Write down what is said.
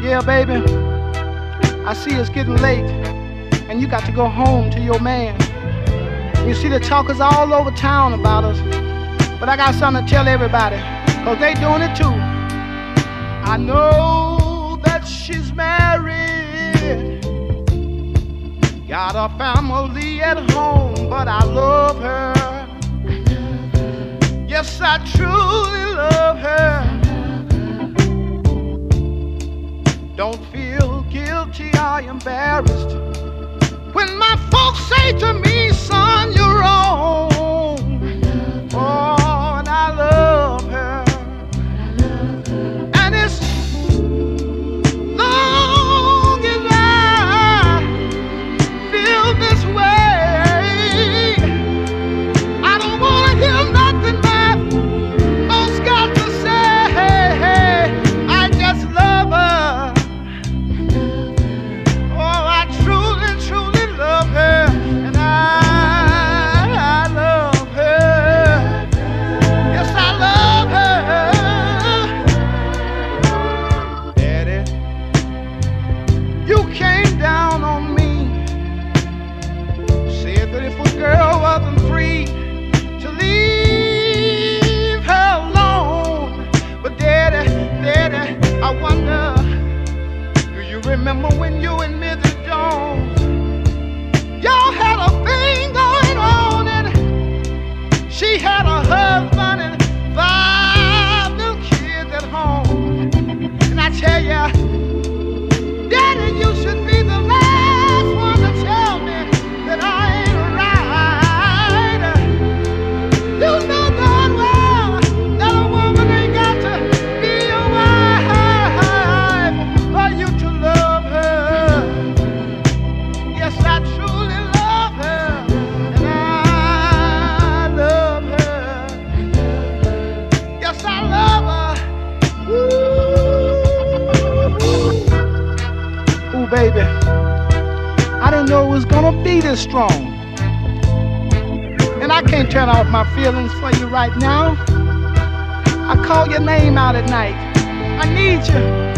Yeah, baby. I see it's getting late, and you got to go home to your man. You see the talkers all over town about us, but I got something to tell everybody, cause they doing it too. I know that she's married, got a family at home, but I love her. Yes, I truly embarrassed when my folks say to me, you came down on me, said that if a girl wasn't free to leave her alone, but Daddy, Daddy, I wonder. Do you remember when you and Mrs. Jones y'all had a thing going on and she had a husband and five little kids at home? And I tell ya, baby, I didn't know it was gonna be this strong. And I can't turn off my feelings for you right now. I call your name out at night. I need you.